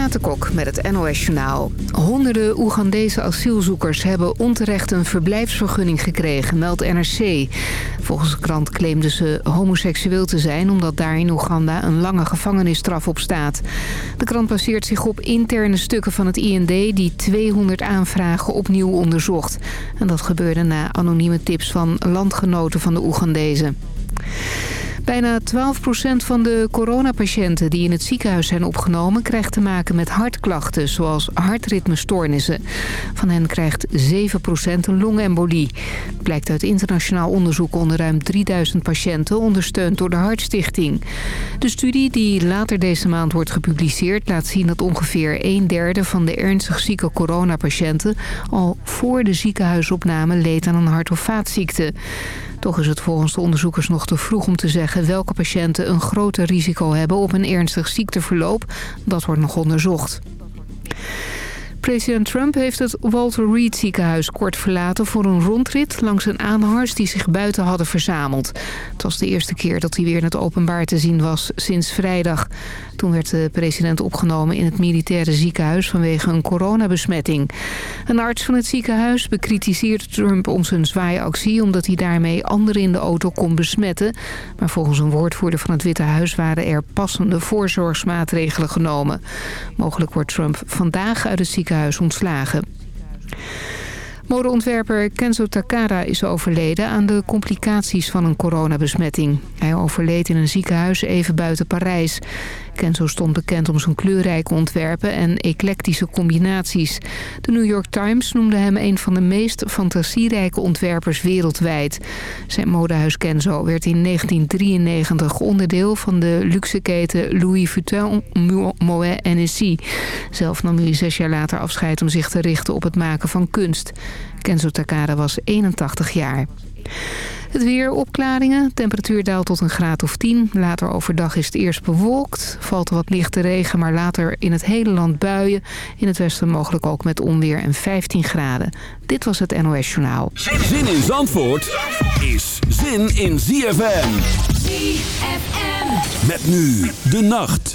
Renate Kok met het NOS Journaal. Honderden Oegandese asielzoekers hebben onterecht een verblijfsvergunning gekregen, meldt NRC. Volgens de krant claimden ze homoseksueel te zijn... omdat daar in Oeganda een lange gevangenisstraf op staat. De krant baseert zich op interne stukken van het IND... die 200 aanvragen opnieuw onderzocht. En dat gebeurde na anonieme tips van landgenoten van de Oegandezen. Bijna 12% van de coronapatiënten die in het ziekenhuis zijn opgenomen... krijgt te maken met hartklachten, zoals hartritmestoornissen. Van hen krijgt 7% een longembolie. Blijkt uit internationaal onderzoek onder ruim 3000 patiënten... ondersteund door de Hartstichting. De studie die later deze maand wordt gepubliceerd... laat zien dat ongeveer een derde van de ernstig zieke coronapatiënten... al voor de ziekenhuisopname leed aan een hart- of vaatziekte. Toch is het volgens de onderzoekers nog te vroeg om te zeggen welke patiënten een groter risico hebben op een ernstig ziekteverloop. Dat wordt nog onderzocht. President Trump heeft het Walter Reed ziekenhuis kort verlaten voor een rondrit langs een aanhangers die zich buiten hadden verzameld. Het was de eerste keer dat hij weer in het openbaar te zien was sinds vrijdag. Toen werd de president opgenomen in het militaire ziekenhuis vanwege een coronabesmetting. Een arts van het ziekenhuis bekritiseert Trump om zijn zwaaiactie omdat hij daarmee anderen in de auto kon besmetten. Maar volgens een woordvoerder van het Witte Huis waren er passende voorzorgsmaatregelen genomen. Mogelijk wordt Trump vandaag uit het ziekenhuis ontslagen. Modeontwerper Kenzo Takara is overleden aan de complicaties van een coronabesmetting. Hij overleed in een ziekenhuis even buiten Parijs. Kenzo stond bekend om zijn kleurrijke ontwerpen en eclectische combinaties. De New York Times noemde hem een van de meest fantasierijke ontwerpers wereldwijd. Zijn modehuis Kenzo werd in 1993 onderdeel van de luxeketen Louis Vuitton Moet Hennessy. Zelf nam hij zes jaar later afscheid om zich te richten op het maken van kunst. Kenzo Takada was 81 jaar. Het weer, opklaringen. Temperatuur daalt tot een graad of 10. Later overdag is het eerst bewolkt. Valt wat lichte regen, maar later in het hele land buien. In het westen mogelijk ook met onweer en 15 graden. Dit was het NOS Journaal. Zin in Zandvoort is zin in ZFM. ZFM. Met nu de nacht.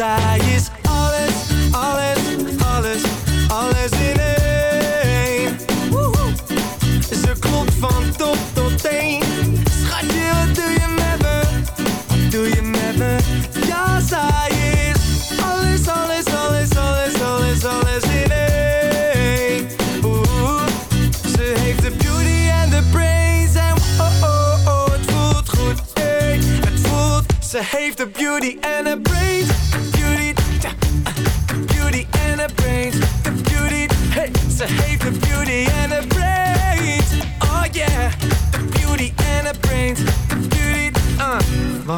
Zij is alles, alles, alles, alles in één. Ze klopt van top tot teen. Schatje, wat doe je met me? Wat doe je met me? Ja, zij is alles, alles, alles, alles, alles, alles in één. Ze heeft de beauty en de brains en oh, oh, oh, het voelt goed, hey, het voelt. Ze heeft de beauty en de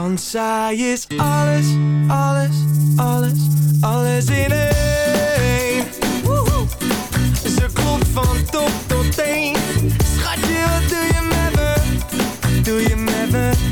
Want zij is alles, alles, alles, alles in één. Ze klopt van top tot teen. Schatje, wat doe je met me? Doe je met me?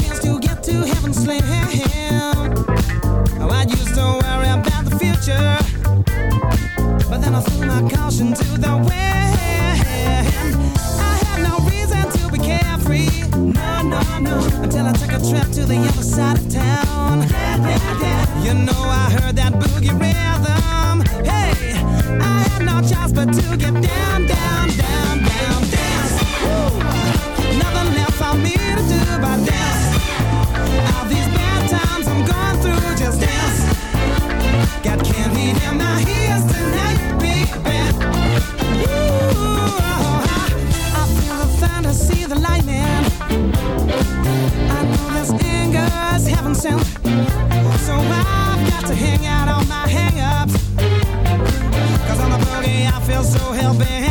your band.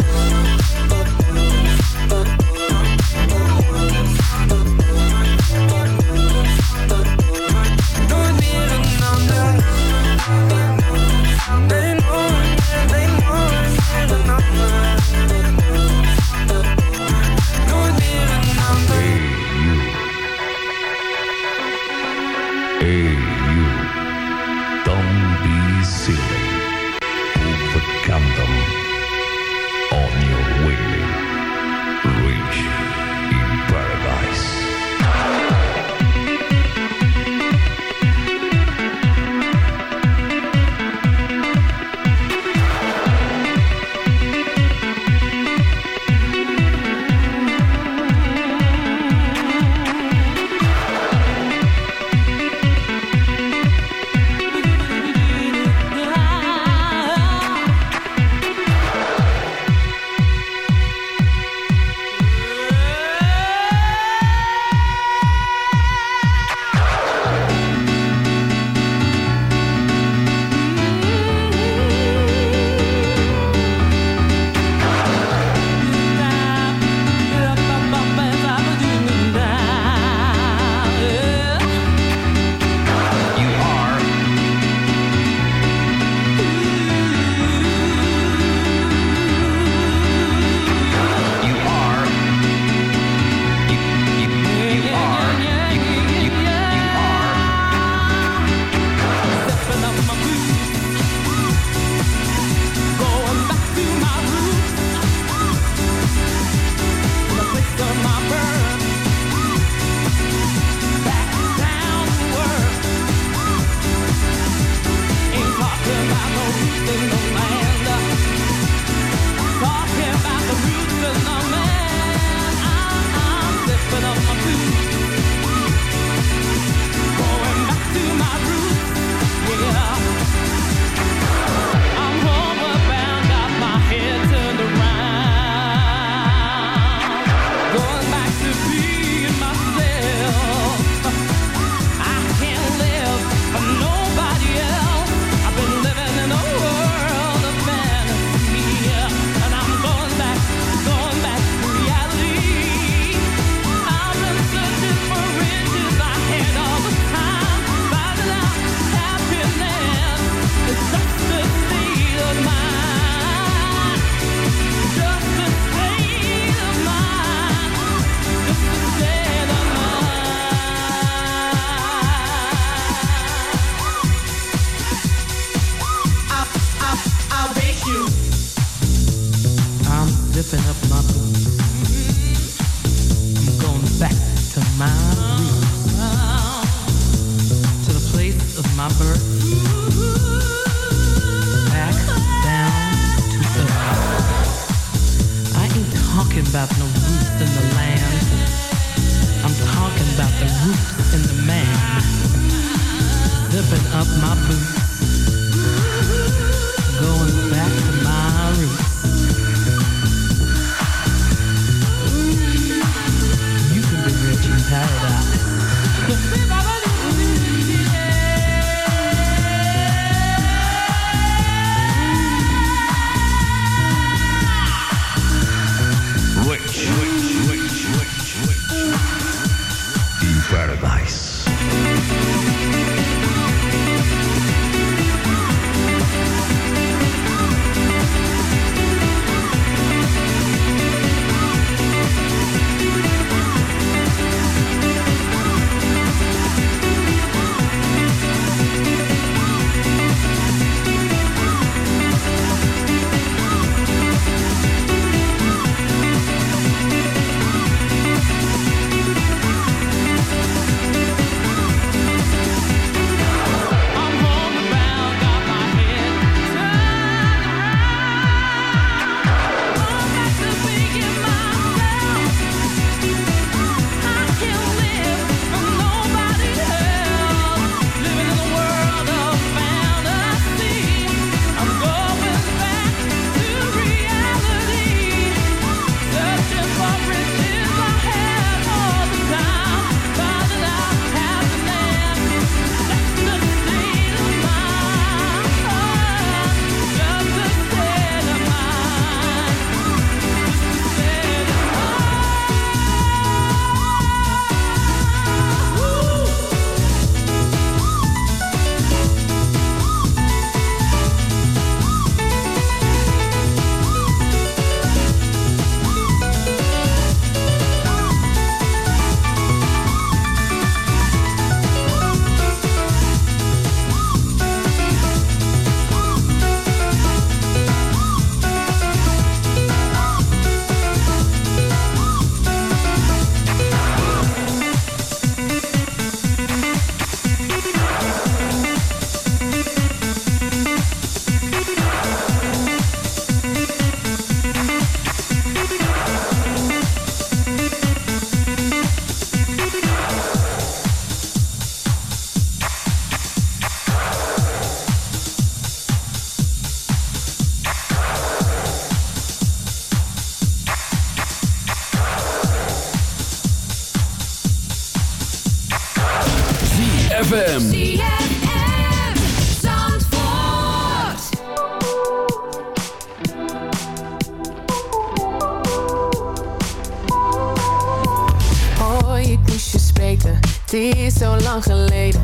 Het is zo lang geleden.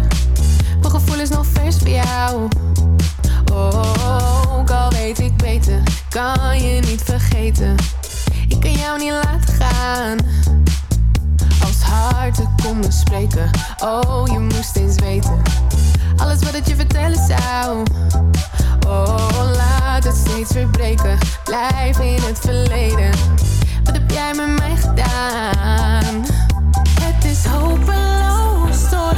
Mijn gevoel is nog vers voor jou. Oh, ook al weet ik beter, kan je niet vergeten. Ik kan jou niet laten gaan. Als harten konden spreken, oh je moest eens weten. Alles wat ik je vertellen zou. Oh, laat het steeds verbreken, blijf in het verleden. Wat heb jij met mij gedaan? Het is hopen sort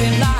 laughing like